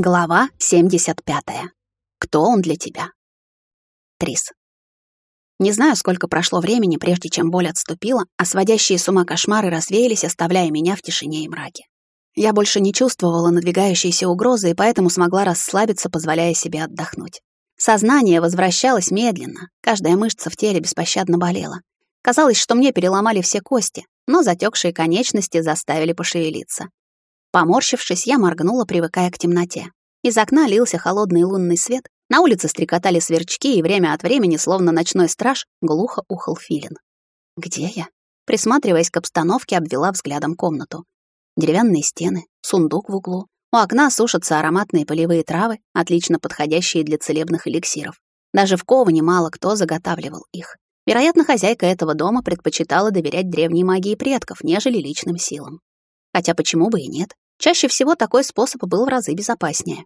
Глава 75. Кто он для тебя? Трис. Не знаю, сколько прошло времени, прежде чем боль отступила, а сводящие с ума кошмары развеялись, оставляя меня в тишине и мраке. Я больше не чувствовала надвигающейся угрозы и поэтому смогла расслабиться, позволяя себе отдохнуть. Сознание возвращалось медленно, каждая мышца в теле беспощадно болела. Казалось, что мне переломали все кости, но затекшие конечности заставили пошевелиться. Поморщившись, я моргнула, привыкая к темноте. Из окна лился холодный лунный свет, на улице стрекотали сверчки, и время от времени, словно ночной страж, глухо ухал филин. «Где я?» Присматриваясь к обстановке, обвела взглядом комнату. Деревянные стены, сундук в углу. У окна сушатся ароматные полевые травы, отлично подходящие для целебных эликсиров. Даже в Коване мало кто заготавливал их. Вероятно, хозяйка этого дома предпочитала доверять древней магии предков, нежели личным силам. Хотя почему бы и нет? Чаще всего такой способ был в разы безопаснее.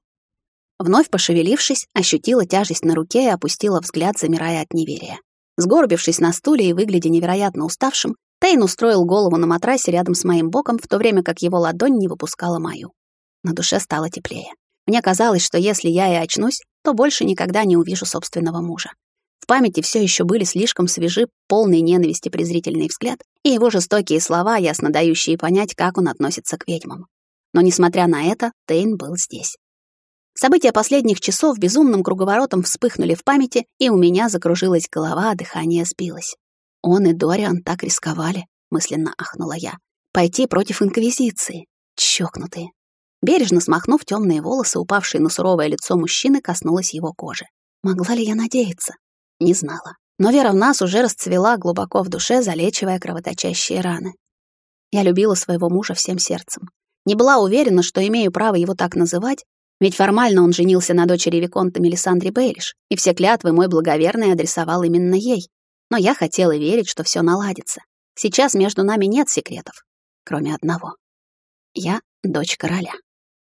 Вновь пошевелившись, ощутила тяжесть на руке и опустила взгляд, замирая от неверия. Сгорбившись на стуле и выглядя невероятно уставшим, Тейн устроил голову на матрасе рядом с моим боком, в то время как его ладонь не выпускала мою. На душе стало теплее. Мне казалось, что если я и очнусь, то больше никогда не увижу собственного мужа. В памяти все еще были слишком свежи, полный ненависти презрительный взгляд и его жестокие слова, ясно дающие понять, как он относится к ведьмам. Но, несмотря на это, Тейн был здесь. События последних часов безумным круговоротом вспыхнули в памяти, и у меня закружилась голова, а дыхание сбилось. Он и Дориан так рисковали, мысленно ахнула я. Пойти против Инквизиции. Чокнутые. Бережно смахнув темные волосы, упавшие на суровое лицо мужчины, коснулась его кожи. Могла ли я надеяться? Не знала. Но вера в нас уже расцвела глубоко в душе, залечивая кровоточащие раны. Я любила своего мужа всем сердцем. Не была уверена, что имею право его так называть, ведь формально он женился на дочери Виконта Мелисандре Бейлиш, и все клятвы мой благоверный адресовал именно ей. Но я хотела верить, что все наладится. Сейчас между нами нет секретов, кроме одного. Я — дочь короля.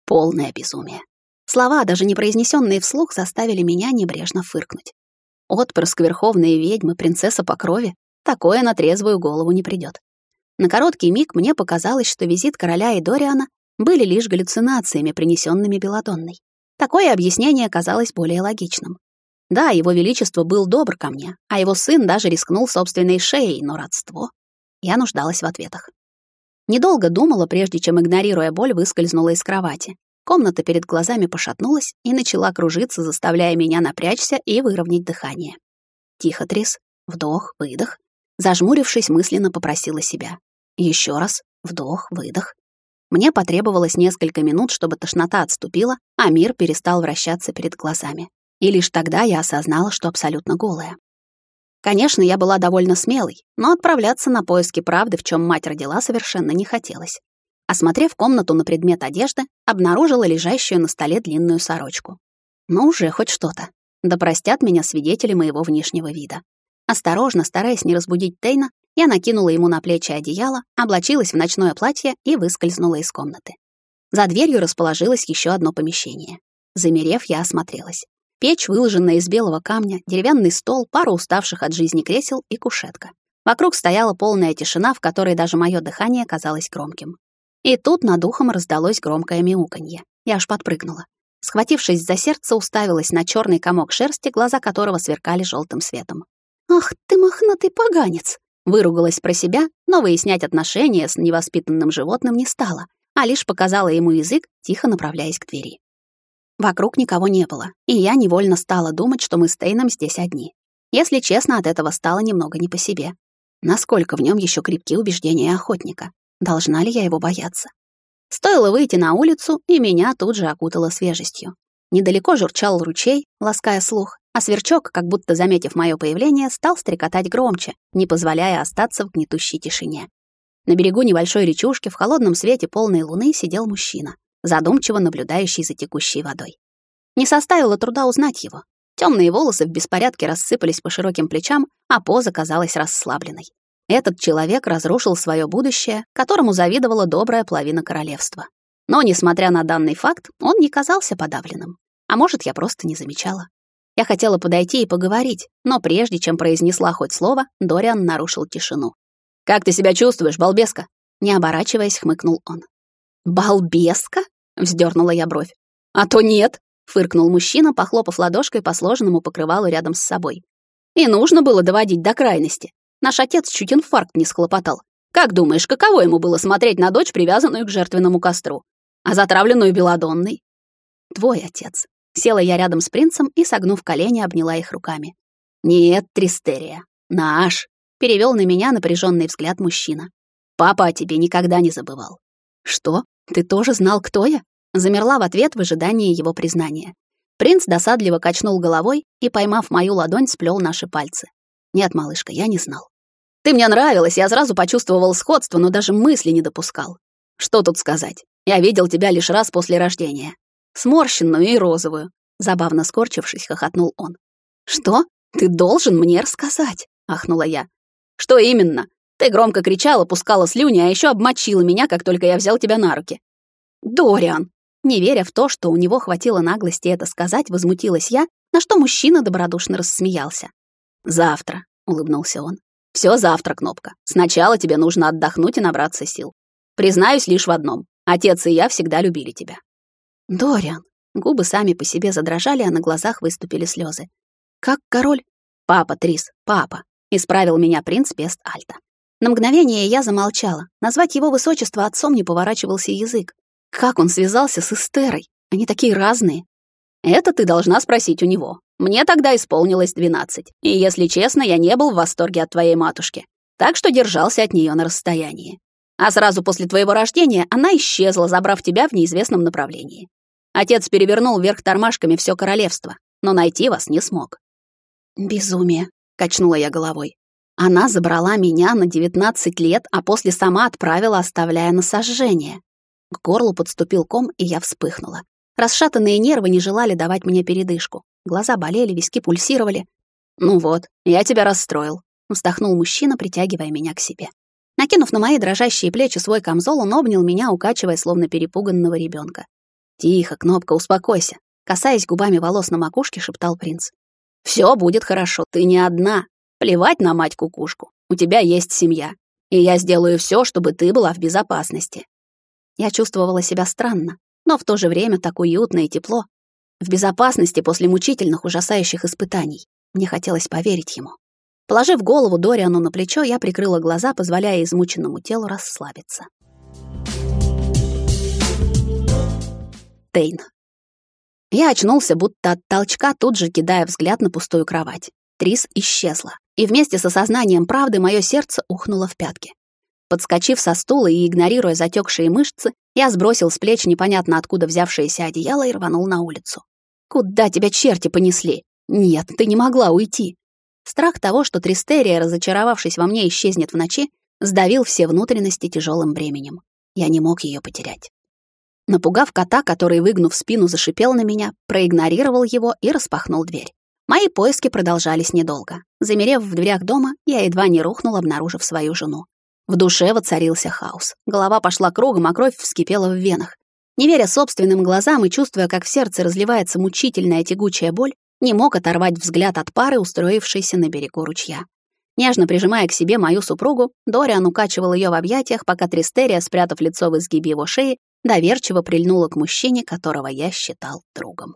Полное безумие. Слова, даже не произнесенные вслух, заставили меня небрежно фыркнуть. Отпрыск верховной ведьмы, принцесса по крови, такое на трезвую голову не придет. На короткий миг мне показалось, что визит короля и Дориана были лишь галлюцинациями, принесенными Беладонной. Такое объяснение казалось более логичным. Да, его величество был добр ко мне, а его сын даже рискнул собственной шеей, но родство... Я нуждалась в ответах. Недолго думала, прежде чем, игнорируя боль, выскользнула из кровати. Комната перед глазами пошатнулась и начала кружиться, заставляя меня напрячься и выровнять дыхание. Тихо, Трис. Вдох, выдох. Зажмурившись, мысленно попросила себя. Еще раз. Вдох, выдох. Мне потребовалось несколько минут, чтобы тошнота отступила, а мир перестал вращаться перед глазами. И лишь тогда я осознала, что абсолютно голая. Конечно, я была довольно смелой, но отправляться на поиски правды, в чем мать родила, совершенно не хотелось. Осмотрев комнату на предмет одежды, обнаружила лежащую на столе длинную сорочку. Ну уже хоть что-то. Да простят меня свидетели моего внешнего вида. Осторожно, стараясь не разбудить Тейна, я накинула ему на плечи одеяло, облачилась в ночное платье и выскользнула из комнаты. За дверью расположилось еще одно помещение. Замерев, я осмотрелась. Печь, выложенная из белого камня, деревянный стол, пара уставших от жизни кресел и кушетка. Вокруг стояла полная тишина, в которой даже мое дыхание казалось громким. И тут над ухом раздалось громкое мяуканье. Я аж подпрыгнула. Схватившись за сердце, уставилась на черный комок шерсти, глаза которого сверкали желтым светом. «Ах ты мохнатый поганец!» Выругалась про себя, но выяснять отношения с невоспитанным животным не стала, а лишь показала ему язык, тихо направляясь к двери. Вокруг никого не было, и я невольно стала думать, что мы с Тейном здесь одни. Если честно, от этого стало немного не по себе. Насколько в нем еще крепки убеждения охотника? Должна ли я его бояться? Стоило выйти на улицу, и меня тут же окутало свежестью. Недалеко журчал ручей, лаская слух, а сверчок, как будто заметив мое появление, стал стрекотать громче, не позволяя остаться в гнетущей тишине. На берегу небольшой речушки в холодном свете полной луны сидел мужчина, задумчиво наблюдающий за текущей водой. Не составило труда узнать его. Темные волосы в беспорядке рассыпались по широким плечам, а поза казалась расслабленной. Этот человек разрушил свое будущее, которому завидовала добрая половина королевства. Но, несмотря на данный факт, он не казался подавленным. А может, я просто не замечала. Я хотела подойти и поговорить, но прежде чем произнесла хоть слово, Дориан нарушил тишину. «Как ты себя чувствуешь, балбеска?» Не оборачиваясь, хмыкнул он. «Балбеска?» — вздернула я бровь. А то нет, фыркнул мужчина, похлопав ладошкой по сложенному покрывалу рядом с собой. И нужно было доводить до крайности. Наш отец чуть инфаркт не схлопотал. Как думаешь, каково ему было смотреть на дочь, привязанную к жертвенному костру? А затравленную белодонной? Твой отец. Села я рядом с принцем и, согнув колени, обняла их руками. Нет, Тристерия. Наш. Перевел на меня напряженный взгляд мужчина. Папа о тебе никогда не забывал. Что? Ты тоже знал, кто я? Замерла в ответ в ожидании его признания. Принц досадливо качнул головой и, поймав мою ладонь, сплел наши пальцы. Нет, малышка, я не знал. Ты мне нравилась, я сразу почувствовал сходство, но даже мысли не допускал. Что тут сказать? Я видел тебя лишь раз после рождения. Сморщенную и розовую. Забавно скорчившись, хохотнул он. Что? Ты должен мне рассказать, ахнула я. Что именно? Ты громко кричала, пускала слюни, а еще обмочила меня, как только я взял тебя на руки. Дориан, не веря в то, что у него хватило наглости это сказать, возмутилась я, на что мужчина добродушно рассмеялся. «Завтра», — улыбнулся он. «Всё завтра, Кнопка. Сначала тебе нужно отдохнуть и набраться сил. Признаюсь лишь в одном. Отец и я всегда любили тебя». «Дориан». Губы сами по себе задрожали, а на глазах выступили слезы. «Как король?» «Папа, Трис, папа», — исправил меня принц Пест Альта. На мгновение я замолчала. Назвать его высочество отцом не поворачивался язык. Как он связался с Эстерой? Они такие разные. Это ты должна спросить у него. Мне тогда исполнилось двенадцать, и, если честно, я не был в восторге от твоей матушки, так что держался от нее на расстоянии. А сразу после твоего рождения она исчезла, забрав тебя в неизвестном направлении. Отец перевернул вверх тормашками все королевство, но найти вас не смог. «Безумие», — качнула я головой. Она забрала меня на девятнадцать лет, а после сама отправила, оставляя на сожжение. К горлу подступил ком, и я вспыхнула. Расшатанные нервы не желали давать мне передышку. Глаза болели, виски пульсировали. «Ну вот, я тебя расстроил», — вздохнул мужчина, притягивая меня к себе. Накинув на мои дрожащие плечи свой камзол, он обнял меня, укачивая, словно перепуганного ребенка. «Тихо, Кнопка, успокойся», — касаясь губами волос на макушке, шептал принц. «Всё будет хорошо, ты не одна. Плевать на мать-кукушку. У тебя есть семья. И я сделаю всё, чтобы ты была в безопасности. Я чувствовала себя странно, но в то же время так уютно и тепло. В безопасности после мучительных, ужасающих испытаний. Мне хотелось поверить ему. Положив голову Дориану на плечо, я прикрыла глаза, позволяя измученному телу расслабиться. Тейн. Я очнулся, будто от толчка, тут же кидая взгляд на пустую кровать. Трис исчезла, и вместе с осознанием правды мое сердце ухнуло в пятки. Подскочив со стула и игнорируя затекшие мышцы, я сбросил с плеч непонятно откуда взявшееся одеяло и рванул на улицу. «Куда тебя черти понесли? Нет, ты не могла уйти!» Страх того, что Тристерия, разочаровавшись во мне, исчезнет в ночи, сдавил все внутренности тяжелым бременем. Я не мог ее потерять. Напугав кота, который, выгнув спину, зашипел на меня, проигнорировал его и распахнул дверь. Мои поиски продолжались недолго. Замерев в дверях дома, я едва не рухнул, обнаружив свою жену. В душе воцарился хаос. Голова пошла кругом, а кровь вскипела в венах. Не веря собственным глазам и чувствуя, как в сердце разливается мучительная тягучая боль, не мог оторвать взгляд от пары, устроившейся на берегу ручья. Нежно прижимая к себе мою супругу, Дориан укачивал ее в объятиях, пока Тристерия, спрятав лицо в изгибе его шеи, доверчиво прильнула к мужчине, которого я считал другом.